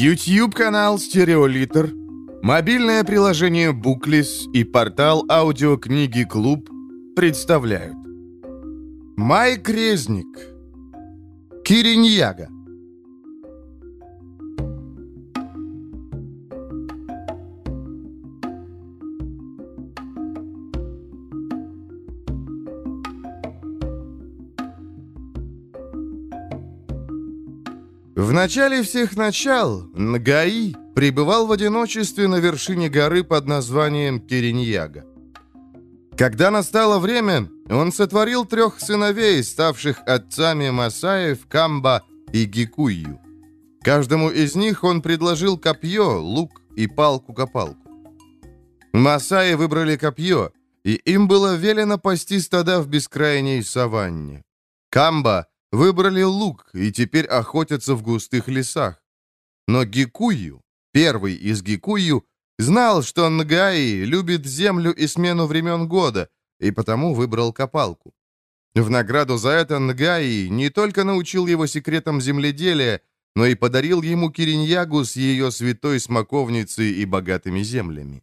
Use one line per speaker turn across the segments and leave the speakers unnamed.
YouTube-канал «Стереолитр», мобильное приложение «Буклис» и портал аудиокниги «Клуб» представляют. Майк Резник Кириньяга начале всех начал Нгаи пребывал в одиночестве на вершине горы под названием Кириньяга. Когда настало время, он сотворил трех сыновей, ставших отцами Масаев, Камба и Гикую. Каждому из них он предложил копье, лук и палку-копалку. Масаи выбрали копье, и им было велено пасти стада в бескрайней саванне. Камба выбрали лук и теперь охотятся в густых лесах. Но Гикую, первый из Гикую, знал, что Нгаи любит землю и смену времен года, и потому выбрал копалку. В награду за это Нгаи не только научил его секретам земледелия, но и подарил ему Кириньягу с ее святой смоковницей и богатыми землями.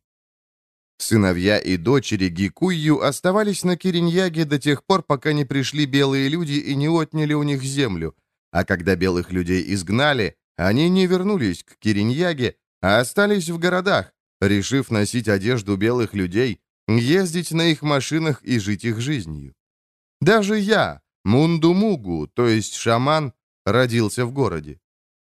Сыновья и дочери Гикую оставались на Кириньяге до тех пор, пока не пришли белые люди и не отняли у них землю. А когда белых людей изгнали, они не вернулись к Кириньяге, а остались в городах, решив носить одежду белых людей, ездить на их машинах и жить их жизнью. Даже я, Мундумугу, то есть шаман, родился в городе.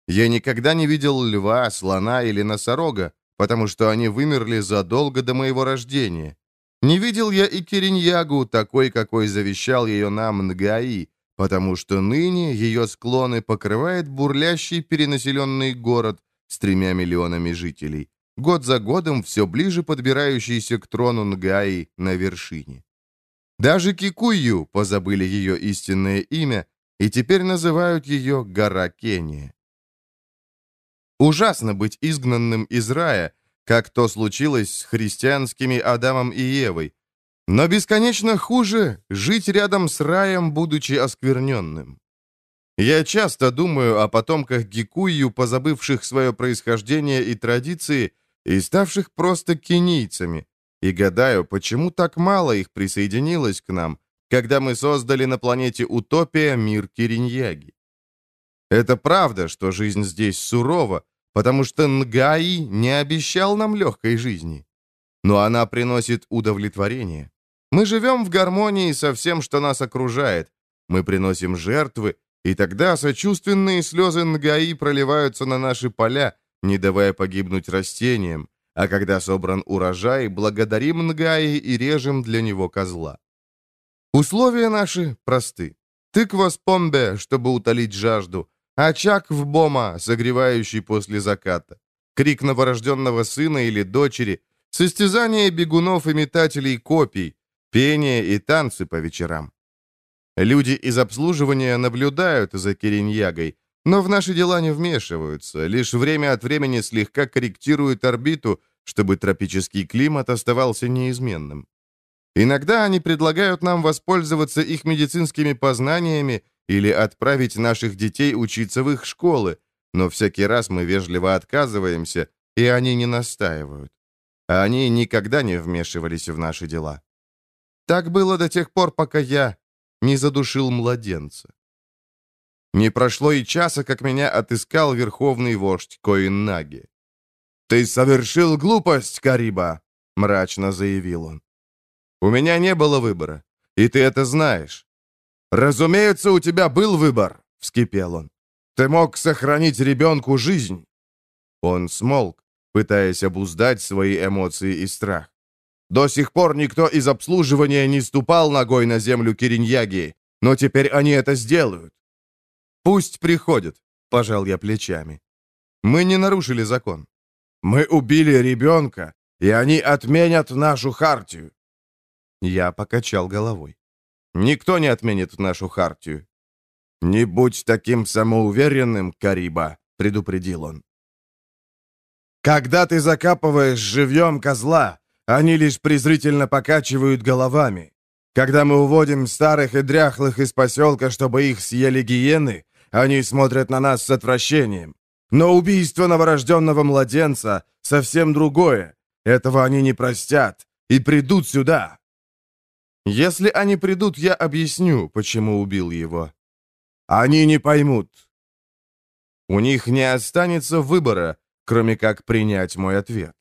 Я никогда не видел льва, слона или носорога, потому что они вымерли задолго до моего рождения. Не видел я и Кириньягу, такой, какой завещал ее нам Нгаи, потому что ныне ее склоны покрывает бурлящий перенаселенный город с тремя миллионами жителей, год за годом все ближе подбирающийся к трону Нгаи на вершине. Даже Кикую позабыли ее истинное имя и теперь называют ее Гора Кения. Ужасно быть изгнанным из рая, как то случилось с христианскими Адамом и Евой. Но бесконечно хуже жить рядом с раем, будучи оскверненным. Я часто думаю о потомках Гикую, позабывших свое происхождение и традиции, и ставших просто кенийцами, и гадаю, почему так мало их присоединилось к нам, когда мы создали на планете Утопия мир Кириньяги. Это правда, что жизнь здесь сурова, потому что Нгаи не обещал нам легкой жизни. Но она приносит удовлетворение. Мы живем в гармонии со всем, что нас окружает. Мы приносим жертвы, и тогда сочувственные слезы Нгаи проливаются на наши поля, не давая погибнуть растениям, а когда собран урожай, благодарим Нгаи и режем для него козла. Условия наши просты. Тыква с помбе, чтобы утолить жажду, Очаг в бома, согревающий после заката. Крик новорожденного сына или дочери. Состязание бегунов и метателей копий. Пение и танцы по вечерам. Люди из обслуживания наблюдают за Кириньягой, но в наши дела не вмешиваются, лишь время от времени слегка корректируют орбиту, чтобы тропический климат оставался неизменным. Иногда они предлагают нам воспользоваться их медицинскими познаниями или отправить наших детей учиться в их школы, но всякий раз мы вежливо отказываемся, и они не настаивают. А они никогда не вмешивались в наши дела. Так было до тех пор, пока я не задушил младенца. Не прошло и часа, как меня отыскал верховный вождь Коиннаги. «Ты совершил глупость, Кариба!» — мрачно заявил он. «У меня не было выбора, и ты это знаешь. «Разумеется, у тебя был выбор», — вскипел он. «Ты мог сохранить ребенку жизнь». Он смолк, пытаясь обуздать свои эмоции и страх. До сих пор никто из обслуживания не ступал ногой на землю Кириньяги, но теперь они это сделают. «Пусть приходят», — пожал я плечами. «Мы не нарушили закон. Мы убили ребенка, и они отменят нашу хартию». Я покачал головой. Никто не отменит нашу хартию». «Не будь таким самоуверенным, Кариба», — предупредил он. «Когда ты закапываешь живьем козла, они лишь презрительно покачивают головами. Когда мы уводим старых и дряхлых из поселка, чтобы их съели гиены, они смотрят на нас с отвращением.
Но убийство новорожденного младенца — совсем другое. Этого они не простят и придут сюда.
Если они придут, я объясню, почему убил его.
Они не поймут.
У них не останется выбора, кроме как принять мой ответ.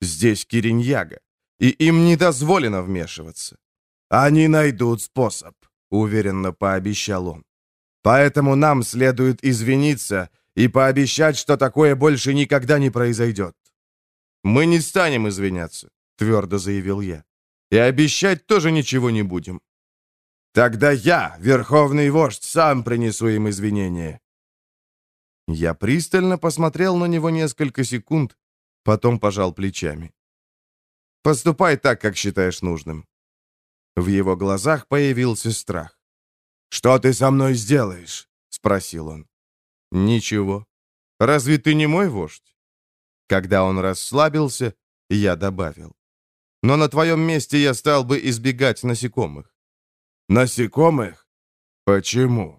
Здесь Кириньяга, и им не дозволено вмешиваться.
Они найдут способ, уверенно пообещал он. Поэтому нам следует извиниться и пообещать, что такое больше никогда не произойдет.
Мы не станем извиняться, твердо заявил я. И обещать тоже ничего не будем.
Тогда я, верховный вождь, сам принесу им извинения.
Я пристально посмотрел на него несколько секунд, потом пожал плечами. «Поступай так, как считаешь нужным». В его глазах появился страх.
«Что ты со мной сделаешь?» — спросил он.
«Ничего. Разве ты не мой вождь?» Когда он расслабился, я добавил. «Но на твоем месте я стал бы избегать насекомых».
«Насекомых? Почему?»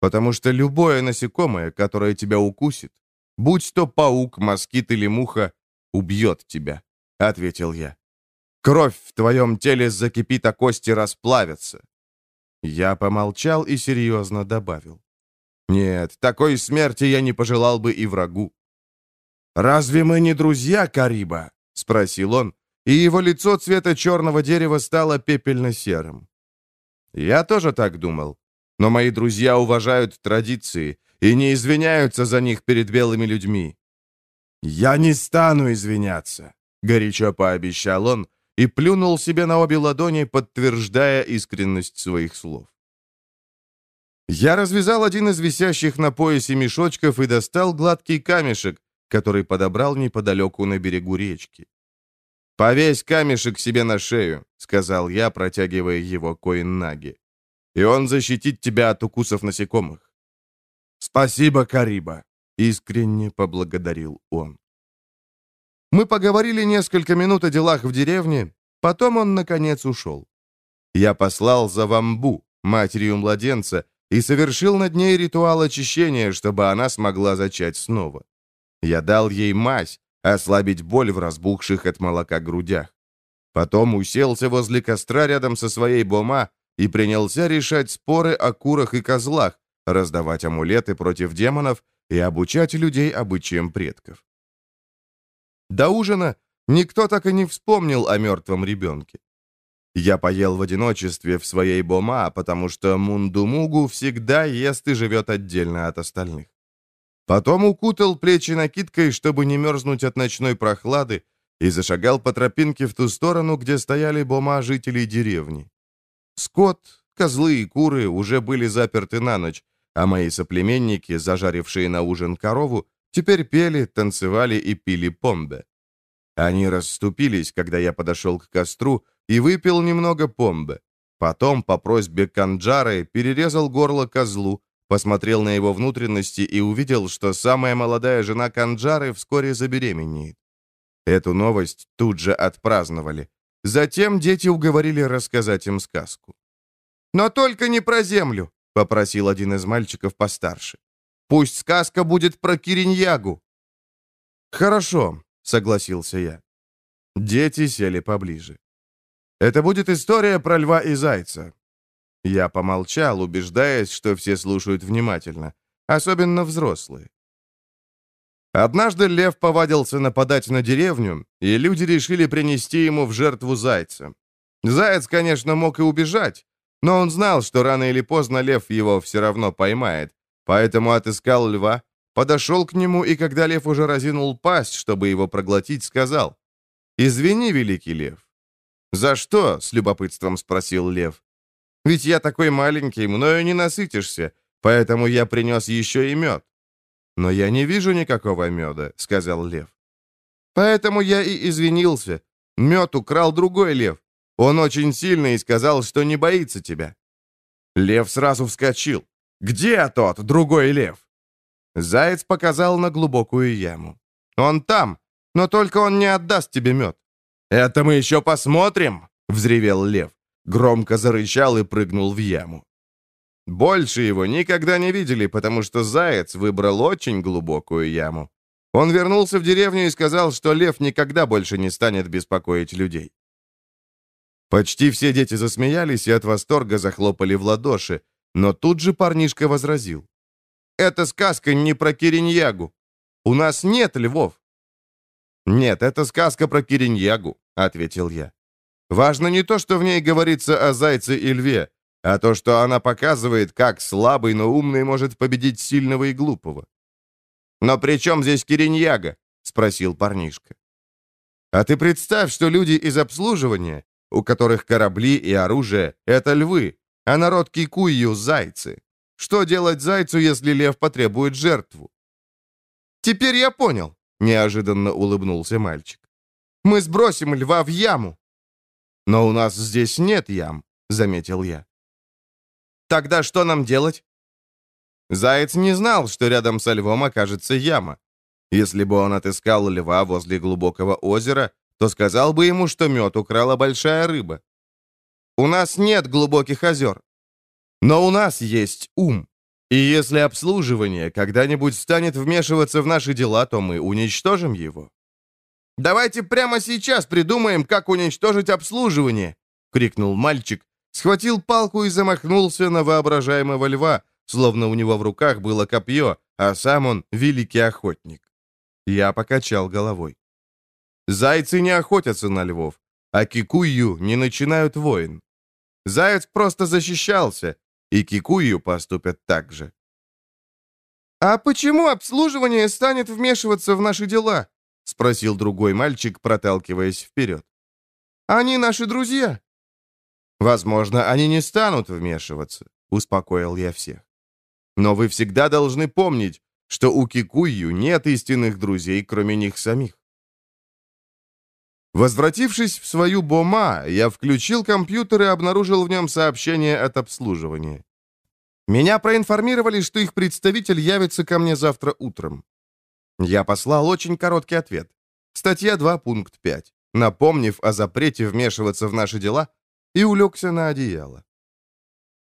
«Потому что любое насекомое, которое тебя укусит, будь то паук, москит или муха, убьет тебя», — ответил я. «Кровь в твоем теле закипит, а кости расплавятся». Я помолчал и серьезно добавил. «Нет, такой смерти я не пожелал бы и врагу».
«Разве мы не друзья, Кариба?» — спросил он, и его лицо цвета черного дерева стало пепельно-серым.
«Я тоже так думал, но мои друзья уважают традиции и не извиняются за них перед белыми людьми».
«Я не стану извиняться», — горячо пообещал он и плюнул себе на обе ладони, подтверждая искренность своих слов.
Я развязал один из висящих на поясе мешочков и достал гладкий камешек, который подобрал неподалеку на берегу речки. «Повесь камешек себе на шею», — сказал я, протягивая его Коиннаги. «И он защитит тебя от укусов насекомых».
«Спасибо, Кариба», — искренне поблагодарил он.
Мы поговорили несколько минут о делах в деревне, потом он, наконец, ушел. Я послал за Вамбу, матерью младенца, и совершил над ней ритуал очищения, чтобы она смогла зачать снова. Я дал ей мазь, ослабить боль в разбухших от молока грудях. Потом уселся возле костра рядом со своей бома и принялся решать споры о курах и козлах, раздавать амулеты против демонов и обучать людей обычаям предков. До ужина никто так и не вспомнил о мертвом ребенке. Я поел в одиночестве в своей бома, потому что Мундумугу всегда ест и живет отдельно от остальных. Потом укутал плечи накидкой, чтобы не мерзнуть от ночной прохлады, и зашагал по тропинке в ту сторону, где стояли бома жителей деревни. Скот, козлы и куры уже были заперты на ночь, а мои соплеменники, зажарившие на ужин корову, теперь пели, танцевали и пили помбе. Они расступились, когда я подошел к костру и выпил немного помбе. Потом, по просьбе Канджары, перерезал горло козлу, посмотрел на его внутренности и увидел, что самая молодая жена Канджары вскоре забеременеет. Эту новость тут же отпраздновали. Затем дети уговорили рассказать им сказку. «Но только не про землю», — попросил один из мальчиков постарше. Пусть сказка будет про Кириньягу». «Хорошо», — согласился я. Дети сели поближе. «Это будет история про льва и зайца». Я помолчал, убеждаясь, что все слушают внимательно, особенно взрослые. Однажды лев повадился нападать на деревню, и люди решили принести ему в жертву зайца. Заяц, конечно, мог и убежать, но он знал, что рано или поздно лев его все равно поймает, Поэтому отыскал льва, подошел к нему, и когда лев уже разинул пасть, чтобы его проглотить, сказал, «Извини, великий лев». «За что?» — с любопытством спросил лев. «Ведь я такой маленький, мною не насытишься, поэтому я принес еще и мед». «Но я не вижу никакого меда», — сказал лев. «Поэтому я и извинился. Мед украл другой лев. Он очень сильный и сказал, что не боится тебя». Лев сразу вскочил. «Где тот, другой лев?» Заяц показал на глубокую яму. «Он там, но только он не отдаст тебе мед». «Это мы еще посмотрим!» — взревел лев. Громко зарычал и прыгнул в яму. Больше его никогда не видели, потому что заяц выбрал очень глубокую яму. Он вернулся в деревню и сказал, что лев никогда больше не станет беспокоить людей. Почти все дети засмеялись и от восторга захлопали в ладоши, но тут же парнишка возразил. «Это сказка не про Кириньягу. У нас нет львов». «Нет, это сказка про Кириньягу», — ответил я. «Важно не то, что в ней говорится о зайце и льве, а то, что она показывает, как слабый, но умный может победить сильного и глупого». «Но при чем здесь Кириньяга?» — спросил парнишка. «А ты представь, что люди из обслуживания, у которых корабли и оружие — это львы, а народ Кикую — зайцы. Что делать зайцу, если лев потребует жертву?» «Теперь я понял», — неожиданно улыбнулся мальчик. «Мы сбросим льва в яму». «Но у нас здесь нет ям», — заметил я. «Тогда что нам делать?» Заяц не знал, что рядом со львом окажется яма. Если бы он отыскал льва возле глубокого озера, то сказал бы ему, что мед украла большая рыба. У нас нет глубоких озер. Но у нас есть ум. И если обслуживание когда-нибудь станет вмешиваться в наши дела, то мы уничтожим его. «Давайте прямо сейчас придумаем, как уничтожить обслуживание!» — крикнул мальчик, схватил палку и замахнулся на воображаемого льва, словно у него в руках было копье, а сам он великий охотник. Я покачал головой. Зайцы не охотятся на львов, а кикую не начинают войн. Заяц просто защищался, и кикую поступят так же. «А почему обслуживание станет вмешиваться в наши дела?» — спросил другой мальчик, проталкиваясь вперед. «Они наши друзья». «Возможно, они не станут вмешиваться», — успокоил я всех. «Но вы всегда должны помнить, что у Кикую нет истинных друзей, кроме них самих. Возвратившись в свою Бома, я включил компьютер и обнаружил в нем сообщение от обслуживания. Меня проинформировали, что их представитель явится ко мне завтра утром. Я послал очень короткий ответ. Статья 2, пункт 5, напомнив о запрете вмешиваться в наши дела, и улегся на одеяло.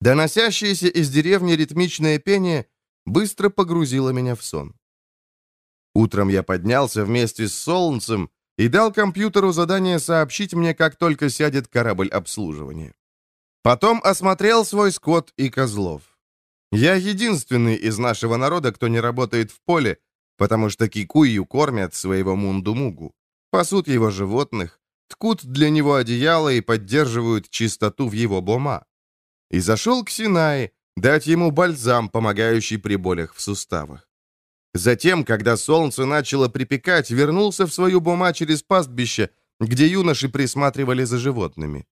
Доносящееся из деревни ритмичное пение быстро погрузило меня в сон. Утром я поднялся вместе с солнцем и дал компьютеру задание сообщить мне, как только сядет корабль обслуживания. Потом осмотрел свой скот и козлов. Я единственный из нашего народа, кто не работает в поле, потому что кикую кормят своего мундумугу, пасут его животных, ткут для него одеяло и поддерживают чистоту в его бома. И зашел к Синае, дать ему бальзам, помогающий при болях в суставах. Затем, когда солнце начало припекать, вернулся в свою Бома через пастбище, где юноши присматривали за животными.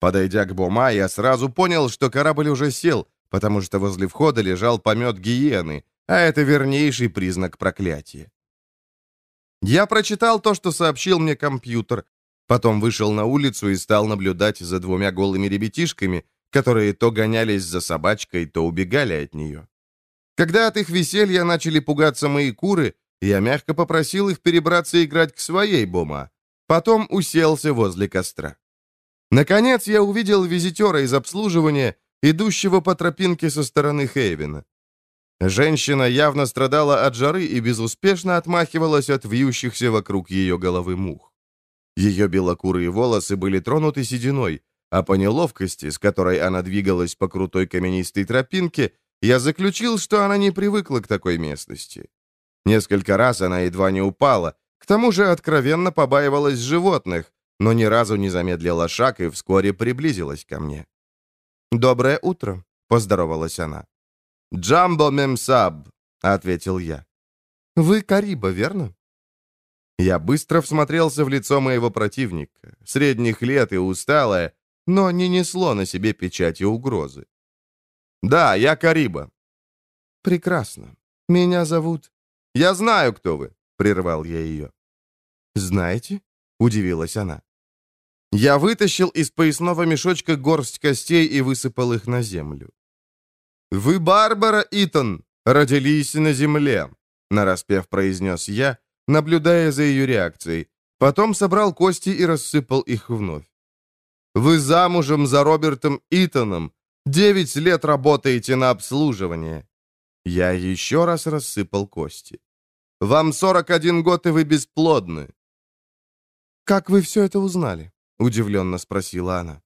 Подойдя к Бома, я сразу понял, что корабль уже сел, потому что возле входа лежал помет гиены, а это вернейший признак проклятия. Я прочитал то, что сообщил мне компьютер, потом вышел на улицу и стал наблюдать за двумя голыми ребятишками, которые то гонялись за собачкой, то убегали от нее. Когда от их веселья начали пугаться мои куры, я мягко попросил их перебраться играть к своей бома. Потом уселся возле костра. Наконец я увидел визитера из обслуживания, идущего по тропинке со стороны Хейвена. Женщина явно страдала от жары и безуспешно отмахивалась от вьющихся вокруг ее головы мух. Ее белокурые волосы были тронуты сединой, а по неловкости, с которой она двигалась по крутой каменистой тропинке, я заключил, что она не привыкла к такой местности. Несколько раз она едва не упала, к тому же откровенно побаивалась животных, но ни разу не замедлила шаг и вскоре приблизилась ко мне. «Доброе утро», — поздоровалась она. «Джамбо мемсаб», — ответил я. «Вы Кариба, верно?» Я быстро всмотрелся в лицо моего противника, средних лет и усталое, но не несло на себе печати угрозы. «Да, я Кариба». «Прекрасно. Меня зовут...» «Я знаю, кто вы», — прервал я ее. «Знаете?» — удивилась она. Я вытащил из поясного мешочка горсть костей и высыпал их на землю. «Вы Барбара Итон, родились на земле», — нараспев произнес я, наблюдая за ее реакцией. Потом собрал кости и рассыпал их вновь. «Вы замужем за Робертом Итоном, Девять лет работаете на обслуживание. Я еще раз рассыпал кости. Вам 41 год, и вы бесплодны. «Как вы все это узнали?» — удивленно спросила она.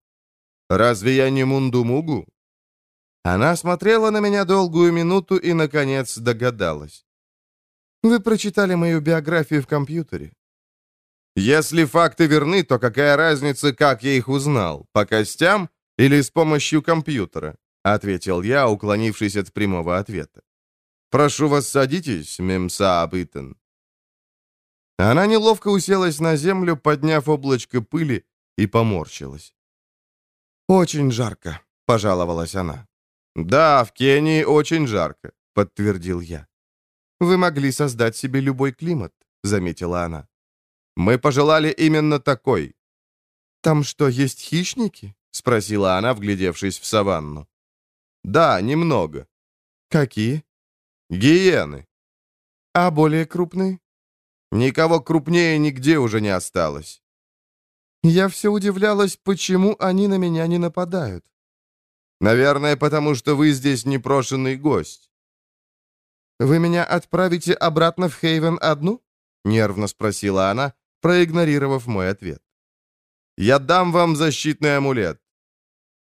«Разве я не Мундумугу?» Она смотрела на меня долгую минуту и, наконец, догадалась. «Вы прочитали мою биографию в компьютере». «Если факты верны, то какая разница, как я их узнал? По костям или с помощью компьютера?» — ответил я, уклонившись от прямого ответа. «Прошу вас, садитесь, мемса Абитен». Она неловко уселась на землю, подняв облачко пыли, и поморщилась. «Очень жарко», — пожаловалась она. «Да, в Кении очень жарко», — подтвердил я. «Вы могли создать себе любой климат», — заметила она. «Мы пожелали именно такой». «Там что, есть хищники?» — спросила она, вглядевшись в саванну. «Да, немного». «Какие?» Гиены. А более крупные? Никого крупнее нигде уже не осталось. Я все удивлялась, почему они на меня не нападают. Наверное, потому что вы здесь непрошенный гость. Вы меня отправите обратно в Хейвен одну? Нервно спросила она, проигнорировав мой ответ. Я дам вам защитный амулет.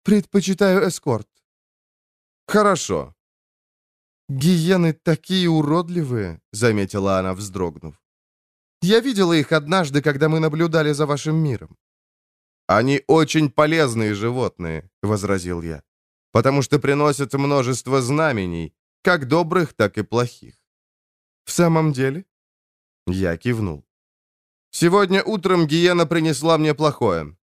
Предпочитаю эскорт. Хорошо. «Гиены такие уродливые», — заметила она, вздрогнув. «Я видела их однажды, когда мы наблюдали за вашим миром». «Они очень полезные животные», — возразил я, «потому что приносят множество знамений, как добрых, так и плохих». «В самом деле?» Я кивнул. «Сегодня утром гиена принесла мне плохое».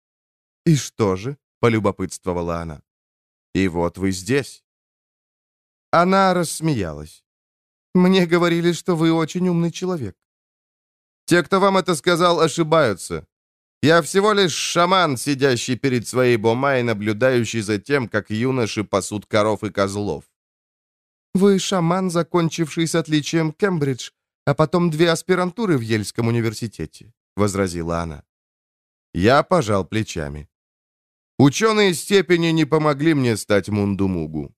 «И что же?» — полюбопытствовала она. «И вот вы здесь». Она рассмеялась. «Мне говорили, что вы очень умный человек». «Те, кто вам это сказал, ошибаются. Я всего лишь шаман, сидящий перед своей бомой, наблюдающий за тем, как юноши пасут коров и козлов». «Вы шаман, закончивший с отличием Кембридж, а потом две аспирантуры в Ельском университете», — возразила она. Я пожал плечами. Ученые степени не помогли мне стать мундумугу.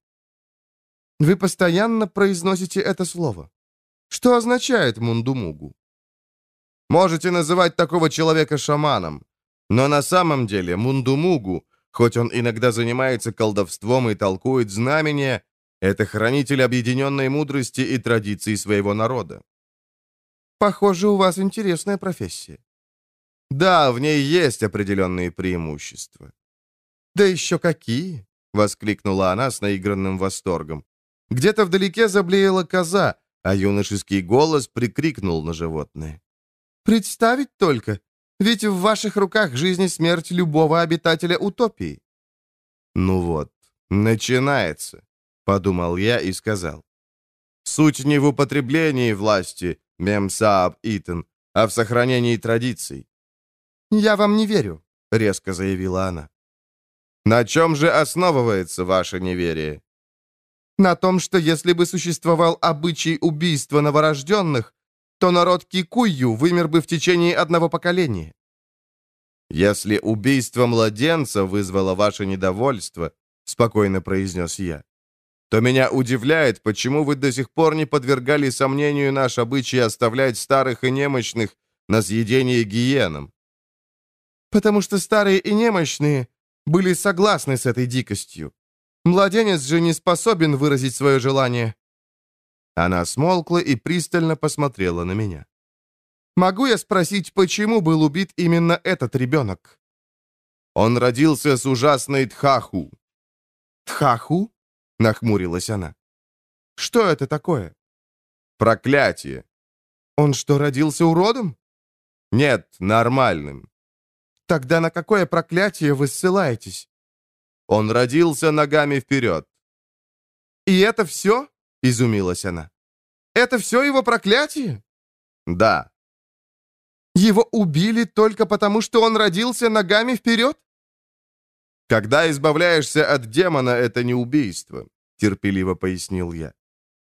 Вы постоянно произносите это слово. Что означает мундумугу? Можете называть такого человека шаманом, но на самом деле мундумугу, хоть он иногда занимается колдовством и толкует знамения, это хранитель объединенной мудрости и традиций своего народа. Похоже, у вас интересная профессия. Да, в ней есть определенные преимущества. Да еще какие! — воскликнула она с наигранным восторгом. Где-то вдалеке заблеяла коза, а юношеский голос прикрикнул на животное. «Представить только! Ведь в ваших руках жизнь и смерть любого обитателя утопии!» «Ну вот, начинается», — подумал я и сказал. «Суть не в употреблении власти, мемсааб Итан, а в сохранении традиций». «Я вам не верю», — резко заявила она. «На чем же основывается ваше неверие?» на том, что если бы существовал обычай убийства новорожденных, то народ Кикую вымер бы в течение одного поколения. «Если убийство младенца вызвало ваше недовольство», — спокойно произнес я, то меня удивляет, почему вы до сих пор не подвергали сомнению наш обычай оставлять старых и немощных на съедение гиенам. Потому что старые и немощные были согласны с этой дикостью. Младенец же не способен выразить свое желание». Она смолкла и пристально посмотрела на меня. «Могу я спросить, почему был убит именно этот ребенок?» «Он родился с ужасной Тхаху». «Тхаху?» — нахмурилась она. «Что это такое?» «Проклятие». «Он что, родился уродом?» «Нет, нормальным». «Тогда на какое проклятие вы ссылаетесь?» Он родился ногами вперед. «И это все?» — изумилась она. «Это все его проклятие?» «Да». «Его убили только потому, что он родился ногами вперед?» «Когда избавляешься от демона, это не убийство», — терпеливо пояснил я.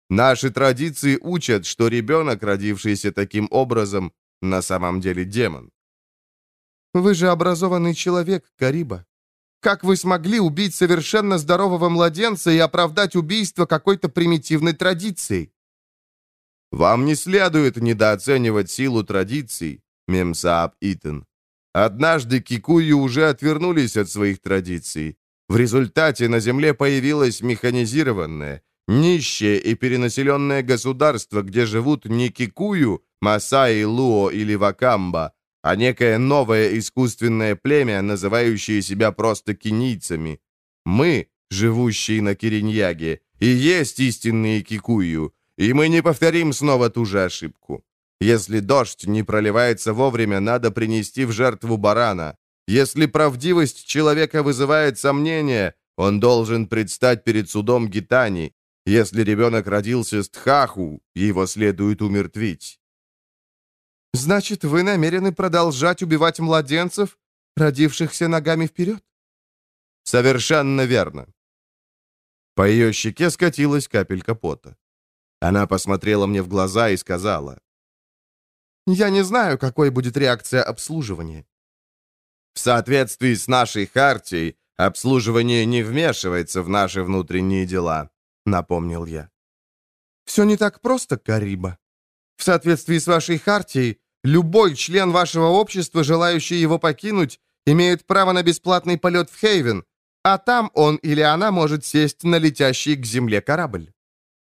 «Наши традиции учат, что ребенок, родившийся таким образом, на самом деле демон». «Вы же образованный человек, Кариба. Как вы смогли убить совершенно здорового младенца и оправдать убийство какой-то примитивной традицией?»
«Вам не следует недооценивать силу традиций, Мемсааб Итан. Однажды кикую уже отвернулись от своих традиций. В результате на Земле появилось механизированное, нищее и перенаселенное государство, где живут не кикую, Масаи, Луо или Вакамба, а некое новое искусственное племя, называющее себя просто кенийцами. Мы, живущие на Кириньяге, и есть истинные кикую, и мы не повторим снова ту же ошибку. Если дождь не проливается вовремя, надо принести в жертву барана. Если правдивость человека вызывает сомнения, он должен предстать перед судом Гитани. Если ребенок родился с Тхаху, его следует умертвить.
Значит, вы намерены продолжать убивать младенцев, родившихся ногами вперед?
Совершенно верно. По ее щеке скатилась капелька пота. Она посмотрела мне в глаза и сказала,
я не знаю, какой будет реакция обслуживания.
В соответствии с нашей хартией, обслуживание не вмешивается в наши внутренние дела, напомнил я.
Все не так просто, Кариба. В соответствии с вашей хартией, любой член вашего общества, желающий его покинуть, имеет право на бесплатный полет в Хейвен, а там он или она может сесть на летящий к земле корабль.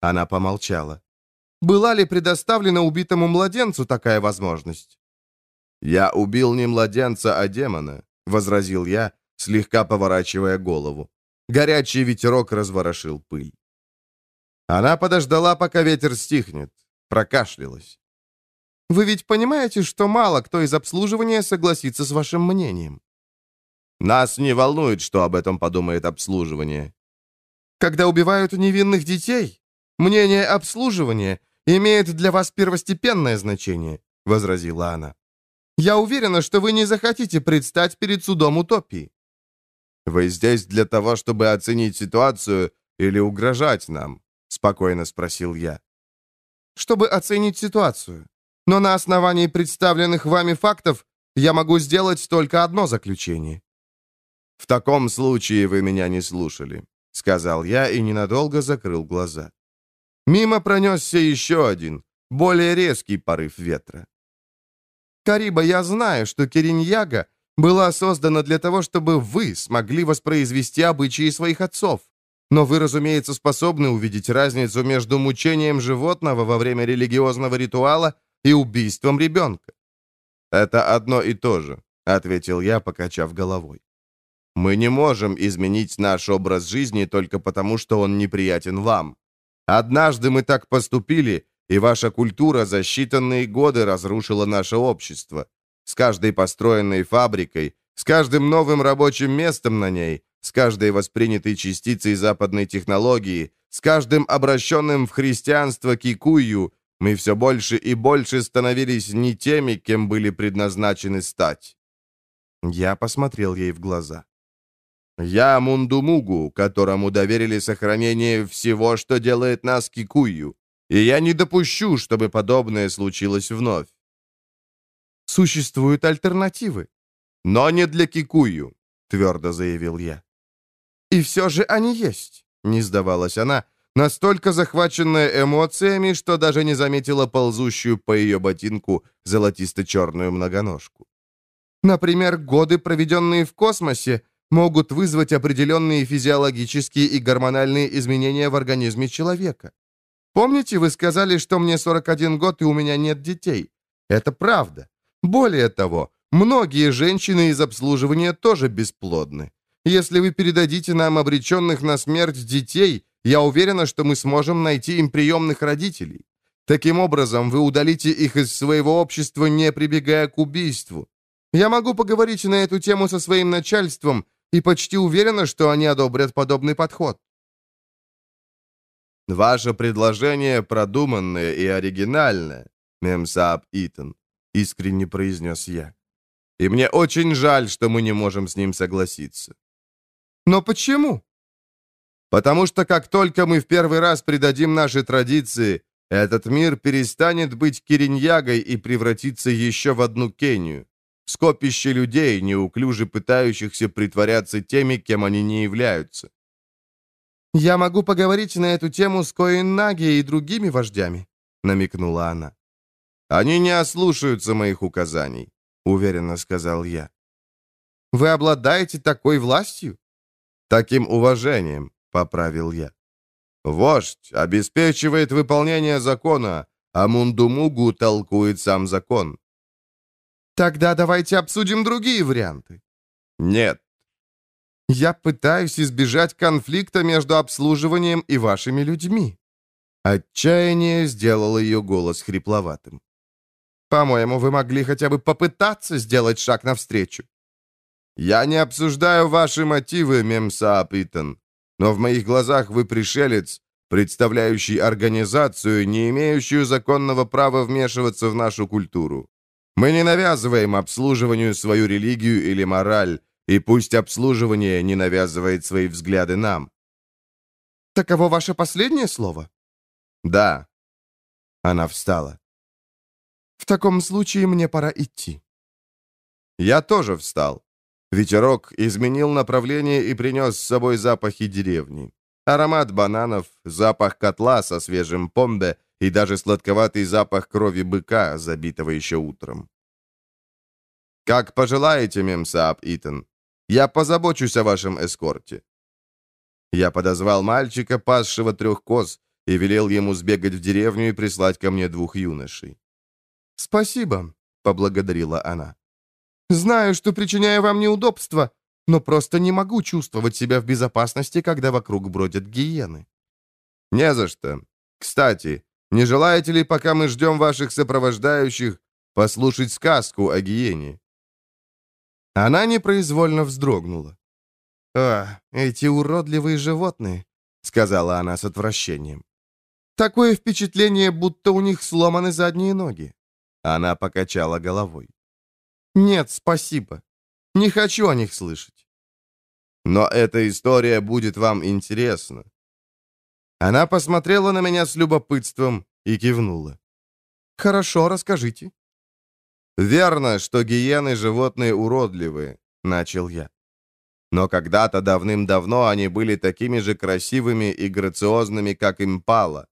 Она помолчала.
Была ли предоставлена убитому младенцу такая возможность?
«Я убил не младенца, а демона», — возразил я, слегка поворачивая голову. Горячий ветерок разворошил пыль. Она подождала, пока ветер стихнет, прокашлялась.
«Вы ведь понимаете, что мало кто из обслуживания согласится с вашим мнением?»
«Нас не волнует, что об этом подумает обслуживание».
«Когда убивают невинных детей, мнение обслуживания имеет для вас первостепенное значение», — возразила она. «Я уверена, что вы не захотите предстать перед судом утопии».
«Вы здесь для того, чтобы оценить ситуацию или угрожать нам?» — спокойно спросил я.
«Чтобы оценить ситуацию. Но на основании представленных вами фактов я могу сделать только одно заключение».
«В таком случае вы меня не слушали», — сказал я и ненадолго закрыл глаза. Мимо пронесся еще один, более резкий порыв ветра.
«Кариба, я знаю, что Кириньяга была создана для того, чтобы вы смогли воспроизвести обычаи своих отцов. Но вы, разумеется, способны увидеть разницу между мучением животного во время религиозного ритуала и убийством ребенка».
«Это одно и то же», — ответил я, покачав головой. «Мы не можем изменить наш образ жизни только потому, что он неприятен вам. Однажды мы так поступили, и ваша культура за считанные годы разрушила наше общество. С каждой построенной фабрикой, с каждым новым рабочим местом на ней, с каждой воспринятой частицей западной технологии, с каждым обращенным в христианство кикую, мы все больше и больше становились не теми, кем были предназначены стать. Я посмотрел ей в глаза. Я Мундумугу, которому доверили сохранение всего, что делает нас Кикую, и я не допущу, чтобы подобное случилось вновь.
Существуют альтернативы.
Но не для Кикую, твердо заявил я.
И все же они есть, не сдавалась она, настолько захваченная эмоциями, что даже не заметила ползущую по ее ботинку золотисто-черную многоножку. Например, годы, проведенные в космосе, могут вызвать определенные физиологические и гормональные изменения в организме человека. Помните, вы сказали, что мне 41 год и у меня нет детей? Это правда. Более того, многие женщины из обслуживания тоже бесплодны. Если вы передадите нам обреченных на смерть детей, я уверена, что мы сможем найти им приемных родителей. Таким образом, вы удалите их из своего общества, не прибегая к убийству. Я могу поговорить на эту тему со своим начальством, и почти уверена, что они одобрят подобный подход.
«Ваше предложение продуманное и оригинальное, Мемсааб Итан», — искренне произнес я. «И мне очень жаль, что мы не можем с ним согласиться».
«Но почему?»
«Потому что как только мы в первый раз предадим наши традиции, этот мир перестанет быть Кириньягой и превратится еще в одну Кению. скопище людей, неуклюже пытающихся притворяться теми, кем они не являются.
«Я могу поговорить на эту тему с Коин-Наги и другими вождями», — намекнула она.
«Они не ослушаются моих указаний», — уверенно сказал я.
«Вы обладаете такой властью?»
«Таким уважением», — поправил я. «Вождь обеспечивает выполнение закона, а Мундумугу толкует сам закон».
«Тогда давайте обсудим другие варианты».
«Нет».
«Я пытаюсь избежать конфликта между обслуживанием и вашими людьми».
Отчаяние сделало ее голос хрипловатым.
«По-моему, вы могли хотя бы попытаться сделать шаг навстречу».
«Я не обсуждаю ваши мотивы, Мемсаап Итан, но в моих глазах вы пришелец, представляющий организацию, не имеющую законного права вмешиваться в нашу культуру. Мы не навязываем обслуживанию свою религию или мораль, и пусть обслуживание не навязывает свои взгляды нам».
«Таково ваше последнее слово?»
«Да». Она встала.
«В таком случае мне пора идти».
Я тоже встал. Ветерок изменил направление и принес с собой запахи деревни. Аромат бананов, запах котла со свежим помбе и даже сладковатый запах крови быка, забитого еще утром. «Как пожелаете, мемсаап Итан. Я позабочусь о вашем эскорте». Я подозвал мальчика, пасшего трех коз, и велел ему сбегать в деревню и прислать ко мне двух юношей.
«Спасибо», — поблагодарила она. Знаю, что причиняю вам неудобства, но просто не могу чувствовать себя в безопасности, когда вокруг бродят гиены».
«Не за что. Кстати, не желаете ли, пока мы ждем ваших сопровождающих, послушать сказку о гиене?»
Она непроизвольно вздрогнула. «А, эти уродливые животные», — сказала она с отвращением. «Такое впечатление, будто у них сломаны задние ноги». Она покачала головой. «Нет, спасибо. Не хочу о них слышать».
«Но эта история будет вам интересна».
Она посмотрела на меня с любопытством и кивнула. «Хорошо, расскажите».
«Верно, что гиены — животные уродливые», — начал я. Но когда-то давным-давно они были такими же красивыми и грациозными, как импала.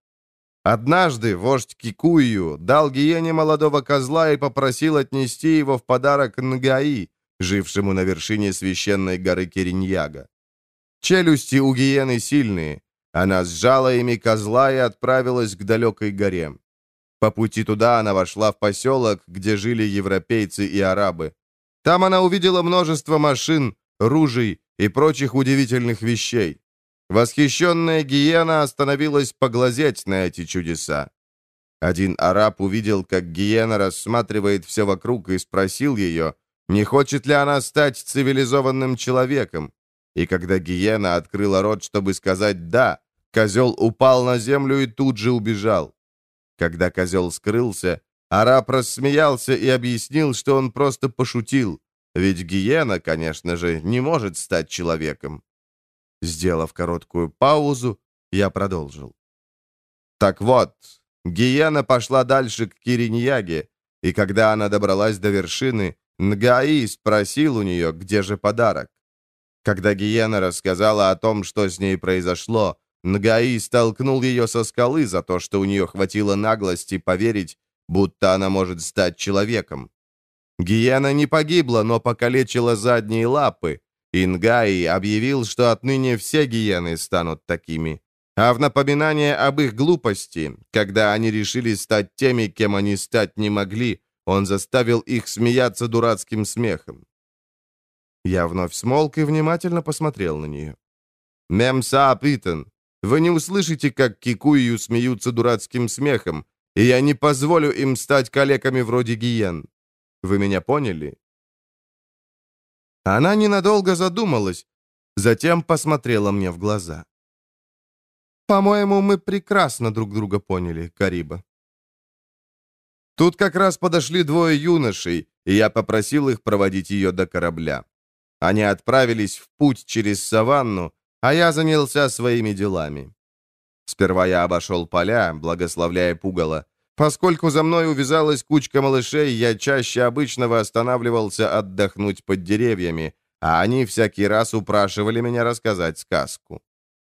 Однажды вождь Кикую дал гиене молодого козла и попросил отнести его в подарок Нгаи, жившему на вершине священной горы Кириньяга. Челюсти у гиены сильные. Она сжала ими козла и отправилась к далекой горе. По пути туда она вошла в поселок, где жили европейцы и арабы. Там она увидела множество машин, ружей и прочих удивительных вещей. Восхищенная гиена остановилась поглазеть на эти чудеса. Один араб увидел, как гиена рассматривает все вокруг и спросил ее, не хочет ли она стать цивилизованным человеком. И когда гиена открыла рот, чтобы сказать «да», козел упал на землю и тут же убежал. Когда козел скрылся, араб рассмеялся и объяснил, что он просто пошутил, ведь гиена, конечно же, не может стать человеком. Сделав короткую паузу, я продолжил. Так вот, Гиена пошла дальше к Кириньяге, и когда она добралась до вершины, Нгаи спросил у нее, где же подарок. Когда Гиена рассказала о том, что с ней произошло, Нгаи столкнул ее со скалы за то, что у нее хватило наглости поверить, будто она может стать человеком. Гиена не погибла, но покалечила задние лапы, Ингаи объявил, что отныне все гиены станут такими. А в напоминание об их глупости, когда они решили стать теми, кем они стать не могли, он заставил их смеяться дурацким смехом. Я вновь смолк и внимательно посмотрел на нее. «Мемса Апитон, вы не услышите, как кикую смеются дурацким смехом, и я не позволю им стать калеками вроде гиен. Вы меня поняли?» Она ненадолго задумалась, затем посмотрела мне в глаза. «По-моему, мы прекрасно друг друга поняли, Кариба». Тут как раз подошли двое юношей, и я попросил их проводить ее до корабля. Они отправились в путь через саванну, а я занялся своими делами. Сперва я обошел поля, благословляя пугало.
Поскольку за мной увязалась кучка малышей, я чаще обычного останавливался отдохнуть под деревьями, а они всякий раз упрашивали меня рассказать сказку.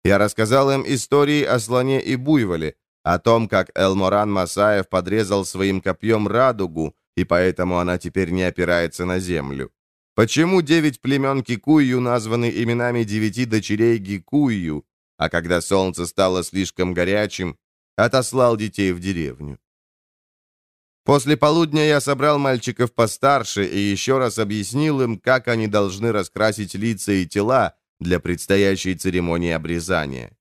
Я рассказал им истории о слоне и буйволе, о том, как Элморан Масаев подрезал своим копьем радугу, и поэтому она теперь не опирается на землю. Почему девять племен Кикую названы именами девяти дочерей Гикую, а когда солнце стало слишком горячим, отослал детей в деревню. После полудня я собрал мальчиков постарше и еще раз объяснил им, как они должны раскрасить лица и тела для предстоящей церемонии обрезания.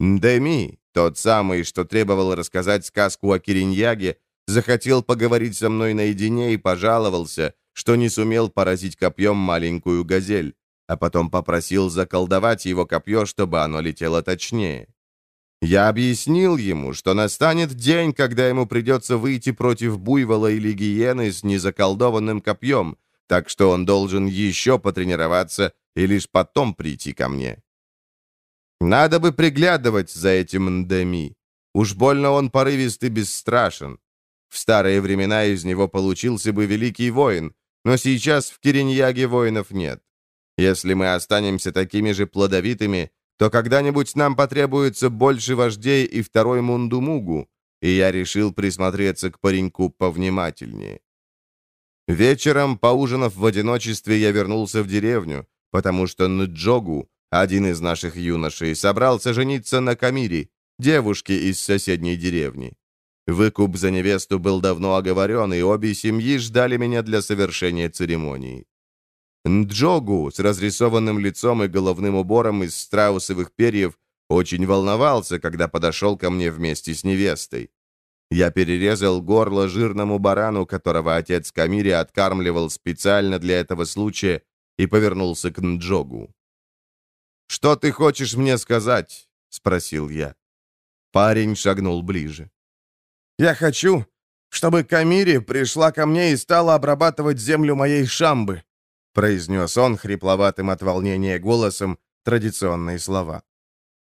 Деми, тот самый, что требовал рассказать сказку о Кириньяге, захотел поговорить со мной наедине и пожаловался, что не сумел поразить копьем маленькую газель, а потом попросил заколдовать его копье, чтобы оно летело точнее. Я объяснил ему, что настанет день, когда ему придется выйти против буйвола или гиены с незаколдованным копьем, так что он должен еще потренироваться и лишь потом прийти ко мне. Надо бы приглядывать за этим Ндеми. Уж больно он порывист и бесстрашен. В старые времена из него получился бы великий воин, но сейчас в Кириньяге воинов нет. Если мы останемся такими же плодовитыми, то когда-нибудь нам потребуется больше вождей и второй Мундумугу, и я решил присмотреться к пареньку повнимательнее. Вечером, поужинав в одиночестве, я вернулся в деревню, потому что Нджогу, один из наших юношей, собрался жениться на Камире, девушке из соседней деревни. Выкуп за невесту был давно оговорен, и обе семьи ждали меня для совершения церемонии. Нджогу с разрисованным лицом и головным убором из страусовых перьев очень волновался, когда подошел ко мне вместе с невестой. Я перерезал горло жирному барану, которого отец Камири откармливал специально для этого случая, и повернулся к Нджогу. «Что ты хочешь мне сказать?» — спросил я. Парень шагнул ближе. «Я хочу, чтобы Камири пришла ко мне и стала обрабатывать землю моей шамбы», произнес он хрипловатым от волнения голосом традиционные слова.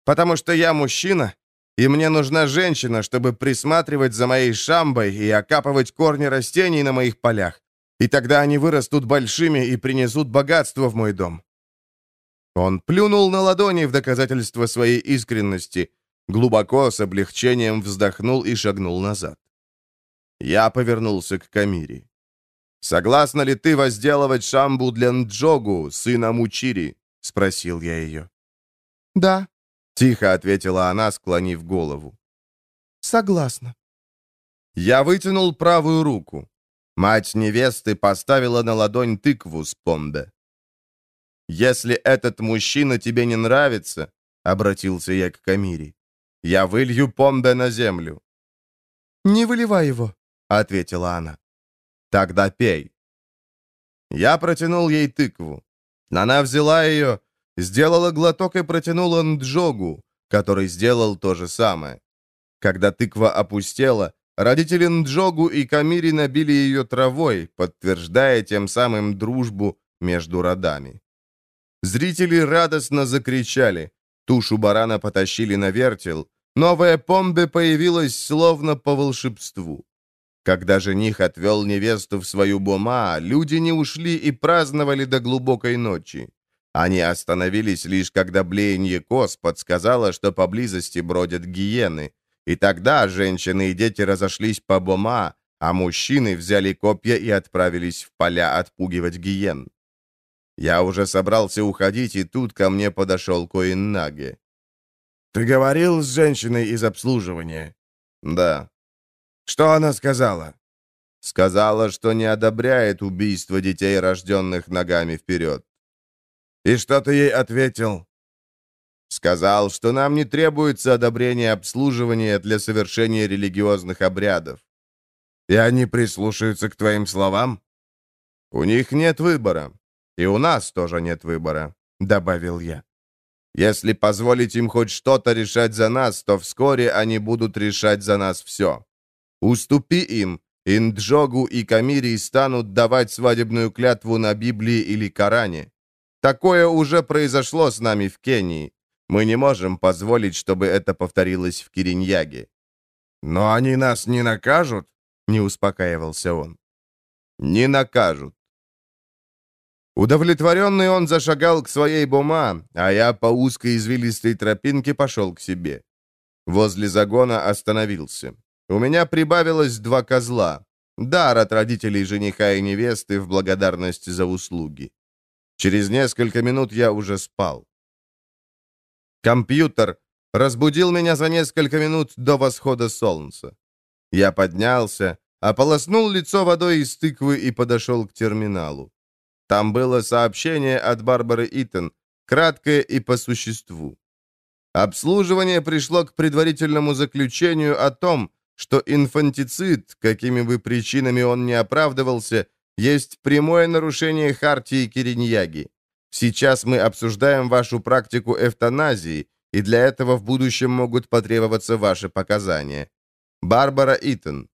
«Потому что я мужчина, и мне нужна женщина, чтобы присматривать за моей шамбой и окапывать корни растений на моих полях. И тогда они вырастут большими и принесут богатство в мой дом». Он плюнул на ладони в доказательство своей искренности, глубоко, с облегчением вздохнул и шагнул назад. Я повернулся к Камире. «Согласна ли ты возделывать шамбу для Нджогу, сына Мучири?» — спросил я ее.
«Да», —
тихо ответила она, склонив голову.
«Согласна».
Я вытянул правую руку. Мать невесты поставила на ладонь тыкву с помбе. «Если этот мужчина тебе не нравится», — обратился я к Камире, — «я вылью помбе на землю».
«Не выливай его», —
ответила она. «Тогда пей». Я протянул ей тыкву. Она взяла ее Сделала глоток и протянула Нджогу, который сделал то же самое. Когда тыква опустела, родители Нджогу и Камири набили ее травой, подтверждая тем самым дружбу между родами. Зрители радостно закричали. Тушу барана потащили на вертел. Новая помбе появилась словно по волшебству. Когда жених отвел невесту в свою бома, люди не ушли и праздновали до глубокой ночи. Они остановились лишь когда блеяние коз подсказало, что поблизости бродят гиены. И тогда женщины и дети разошлись по бома, а мужчины взяли копья и отправились в поля отпугивать гиен. Я уже собрался уходить, и тут ко мне подошел Коиннаге.
«Ты говорил с женщиной из обслуживания?»
«Да».
«Что она сказала?»
«Сказала, что не одобряет убийство детей, рожденных ногами вперед».
«И что ты ей ответил?»
«Сказал, что нам не требуется одобрение обслуживания для совершения религиозных обрядов».
«И они прислушаются к твоим словам?»
«У них нет выбора. И у нас тоже нет выбора», — добавил я. «Если позволить им хоть что-то решать за нас, то вскоре они будут решать за нас все. Уступи им, Инджогу и Камири станут давать свадебную клятву на Библии или Коране. Такое уже произошло с нами в Кении. Мы не можем позволить, чтобы это повторилось в Кириньяге.
«Но они нас не накажут?» — не успокаивался он. «Не накажут». Удовлетворенный он зашагал к своей бума, а я по узкой извилистой тропинке пошел к себе. Возле загона остановился. У меня прибавилось два козла. Дар от родителей жениха и невесты в благодарность за услуги. Через несколько минут я уже спал. Компьютер разбудил меня за несколько минут до восхода солнца. Я поднялся, ополоснул лицо водой из тыквы и подошел к терминалу. Там было сообщение от Барбары Итон, краткое и по существу. Обслуживание пришло к предварительному заключению о том, что инфантицид, какими бы причинами он ни оправдывался, есть прямое нарушение хартии Кириньяги. Сейчас мы обсуждаем вашу практику эвтаназии, и для этого в будущем могут потребоваться ваши показания. Барбара Итон.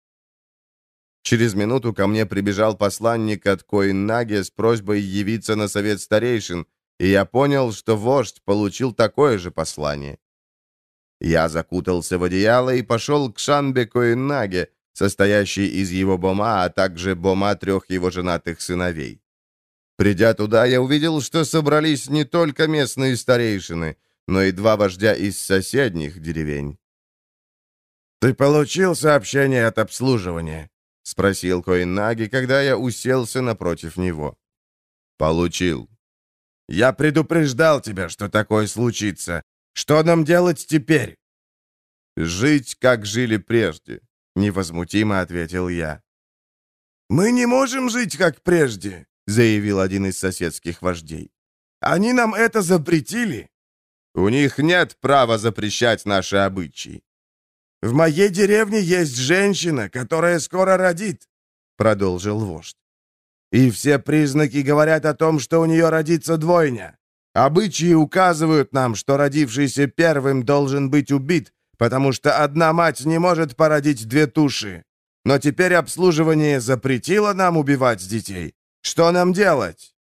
Через минуту ко мне прибежал посланник от Коиннаги с просьбой явиться на совет старейшин, и я понял, что вождь получил такое же послание. Я закутался в одеяло и пошел к Шанбе Коиннаге, состоящей из его бома, а также бома трех его женатых сыновей. Придя туда, я увидел, что собрались не только местные старейшины, но и два вождя из соседних деревень. «Ты получил сообщение от обслуживания?» — спросил Коинаги, когда я уселся напротив него. «Получил». «Я предупреждал тебя, что такое случится. Что нам делать теперь?» «Жить, как жили прежде», — невозмутимо ответил я. «Мы не можем жить, как прежде», — заявил один из соседских вождей. «Они нам это запретили». «У них нет права запрещать наши обычаи». «В моей деревне есть женщина, которая скоро родит», — продолжил вождь. «И все признаки говорят о том, что у нее родится двойня. Обычаи указывают нам, что родившийся первым должен быть убит, потому что одна мать не может породить две туши. Но теперь обслуживание запретило нам убивать детей. Что нам делать?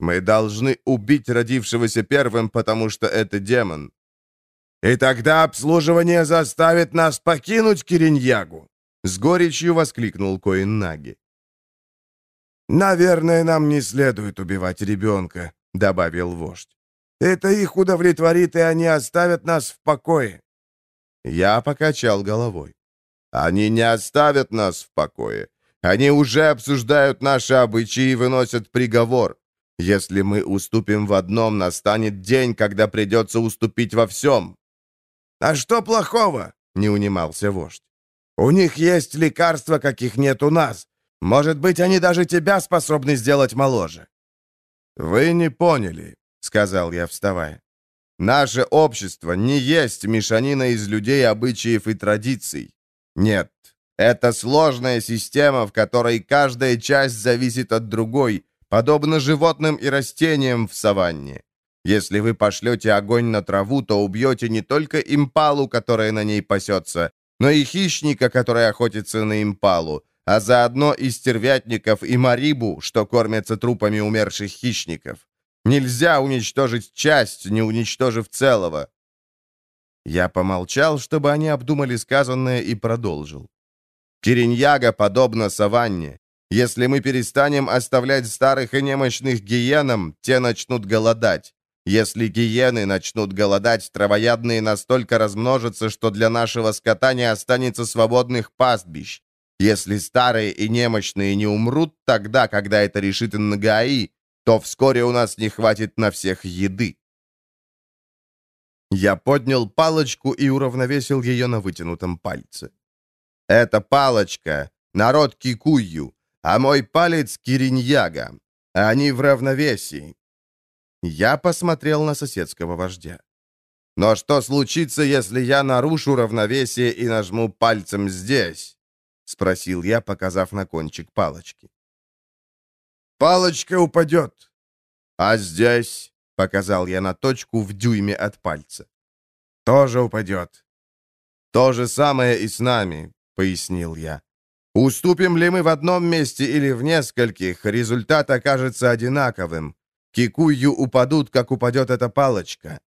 Мы должны убить родившегося первым, потому что это демон. И тогда обслуживание заставит нас покинуть Кириньягу, с горечью воскликнул Коин Наги. Наверное, нам не следует убивать ребенка, — добавил вождь. «Это их удовлетворит, и они оставят нас в покое». Я покачал головой. «Они не оставят нас в покое. Они уже обсуждают наши обычаи и выносят приговор. Если мы уступим в одном, настанет день, когда придется уступить во всем». «А что плохого?» — не унимался вождь. «У них есть лекарства, каких нет у нас. Может быть, они даже тебя способны сделать моложе». «Вы не поняли», — сказал я, вставая. «Наше общество не есть мешанина из людей, обычаев и традиций. Нет, это сложная система, в которой каждая часть зависит от другой, подобно животным и растениям в саванне. Если вы пошлете огонь на траву, то убьете не только импалу, которая на ней пасется, но и хищника, который охотится на импалу, а заодно и стервятников, и марибу, что кормятся трупами умерших хищников. Нельзя уничтожить часть, не уничтожив целого. Я помолчал, чтобы они обдумали сказанное, и продолжил. Кириньяга подобна саванне. Если мы перестанем оставлять старых и немощных гиенам, те начнут голодать. Если гиены начнут голодать, травоядные настолько размножатся, что для нашего скота не останется свободных пастбищ. Если старые и немощные не умрут тогда, когда это решит Нгаи, то вскоре у нас не хватит на всех еды. Я поднял палочку и уравновесил ее на вытянутом пальце. Это палочка, народ Кикую, а мой палец Кириньяга. Они в равновесии. Я посмотрел на соседского вождя. Но что случится, если я нарушу равновесие и нажму пальцем здесь? — спросил я, показав на кончик палочки. «Палочка упадет!» «А здесь?» — показал я на точку в дюйме от пальца. «Тоже упадет!» «То же самое и с нами», — пояснил я. «Уступим ли мы в одном месте или в нескольких, результат окажется одинаковым. Кикую упадут, как упадет эта палочка.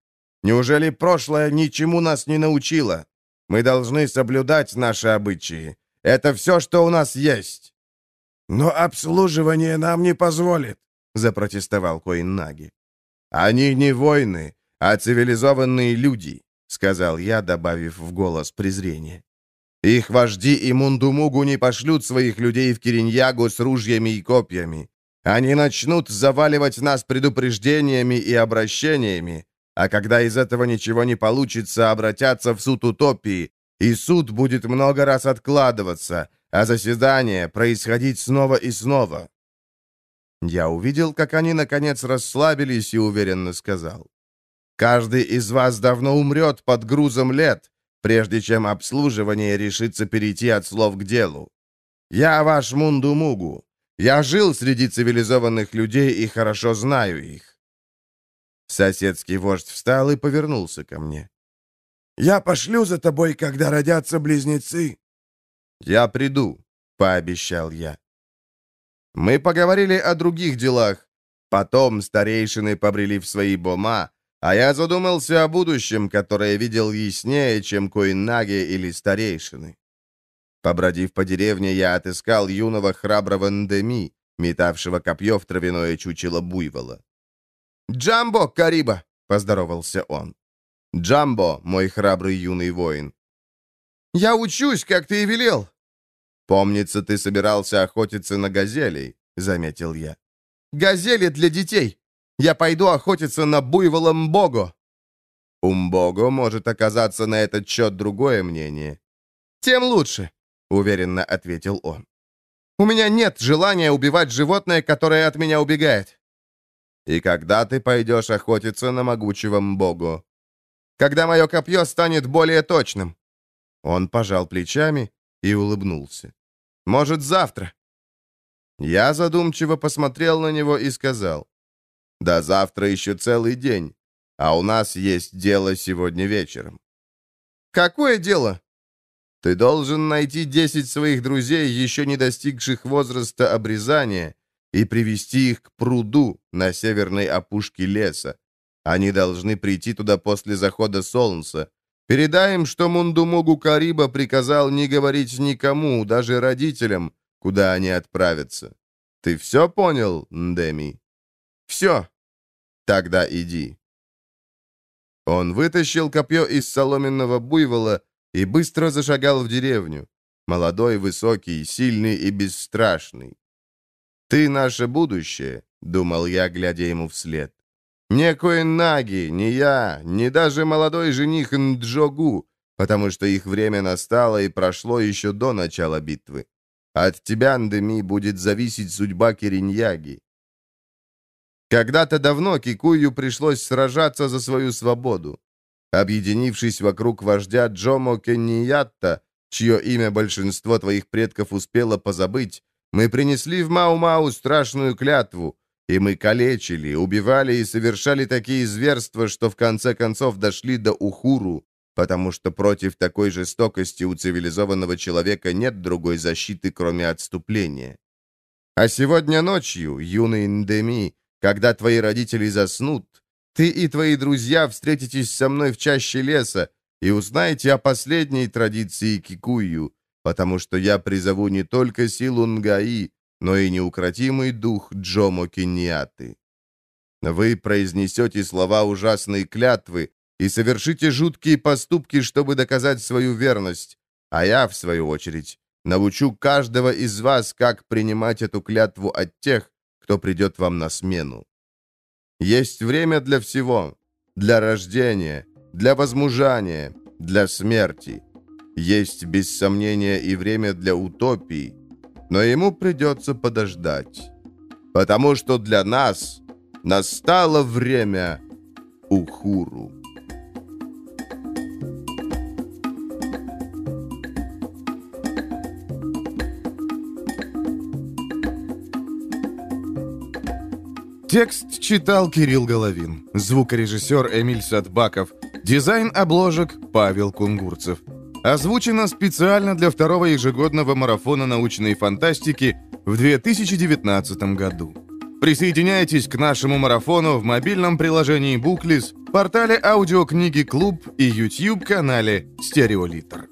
Неужели прошлое ничему нас не научило? Мы должны соблюдать наши обычаи. Это все, что у нас есть». «Но обслуживание нам не позволит», — запротестовал Коиннаги. «Они не воины, а цивилизованные люди», — сказал я, добавив в голос презрение. «Их вожди и Мундумугу не пошлют своих людей в Кириньягу с ружьями и копьями. Они начнут заваливать нас предупреждениями и обращениями, а когда из этого ничего не получится, обратятся в суд утопии, и суд будет много раз откладываться, а заседание происходить снова и снова. Я увидел, как они, наконец, расслабились и уверенно сказал. «Каждый из вас давно умрет под грузом лет, прежде чем обслуживание решится перейти от слов к делу. Я ваш Мунду-Мугу. Я жил среди цивилизованных людей и хорошо знаю их». Соседский вождь встал и повернулся ко мне. «Я пошлю за тобой, когда родятся близнецы». «Я приду», — пообещал я. Мы поговорили о других делах. Потом старейшины побрели в свои бома, а я задумался о будущем, которое видел яснее, чем Коиннаги или старейшины. Побродив по деревне, я отыскал юного храброго Ндеми, метавшего копье в травяное чучело буйвола. «Джамбо, Кариба!» — поздоровался он. «Джамбо, мой храбрый юный воин». «Я учусь, как ты и велел. «Помнится, ты собирался охотиться на газелей», — заметил я. «Газели для детей! Я пойду охотиться на буйвола Мбого!» «У Мбого может оказаться на этот счет другое мнение». «Тем лучше», — уверенно ответил он. «У меня нет желания убивать животное, которое от меня убегает». «И когда ты пойдешь охотиться на могучего Мбого?» «Когда мое копье станет более точным». Он пожал плечами и улыбнулся. Может, завтра?» Я задумчиво посмотрел на него и сказал, «Да завтра еще целый день, а у нас есть дело сегодня вечером». «Какое дело?» «Ты должен найти десять своих друзей, еще не достигших возраста обрезания, и привести их к пруду на северной опушке леса. Они должны прийти туда после захода солнца, Передай им, что Мундумугу Кариба приказал не говорить никому, даже родителям, куда они отправятся. Ты все понял, Ndemi? Все. Тогда иди. Он вытащил копье из соломенного буйвола и быстро зашагал в деревню. Молодой, высокий, сильный и бесстрашный. «Ты наше будущее», — думал я, глядя ему вслед. Не Коэнаги, не я, не даже молодой жених Нджогу, потому что их время настало и прошло еще до начала битвы. От тебя, Ндеми, будет зависеть судьба Кириньяги. Когда-то давно Кикую пришлось сражаться за свою свободу. Объединившись вокруг вождя Джомо Кенниятта, чье имя большинство твоих предков успело позабыть, мы принесли в Мау-Мау страшную клятву, и мы калечили, убивали и совершали такие зверства, что в конце концов дошли до Ухуру, потому что против такой жестокости у цивилизованного человека нет другой защиты, кроме отступления. А сегодня ночью, юный Ндеми, когда твои родители заснут, ты и твои друзья встретитесь со мной в чаще леса и узнаете о последней традиции Кикую, потому что я призову не только силу Нгаи, но и неукротимый дух Джомо Киньяты. Вы произнесете слова ужасной клятвы и совершите жуткие поступки, чтобы доказать свою верность, а я, в свою очередь, научу каждого из вас, как принимать эту клятву от тех, кто придет вам на смену. Есть время для всего, для рождения, для возмужания, для смерти. Есть, без сомнения, и время для утопии, но ему придется подождать. Потому что для нас настало время Ухуру.
Текст читал Кирилл Головин, звукорежиссер Эмиль Садбаков, дизайн обложек Павел Кунгурцев. Озвучено специально для второго ежегодного марафона научной фантастики в 2019 году. Присоединяйтесь к нашему марафону в мобильном приложении Booklist портале аудиокниги «Клуб» и YouTube-канале «Стереолитр».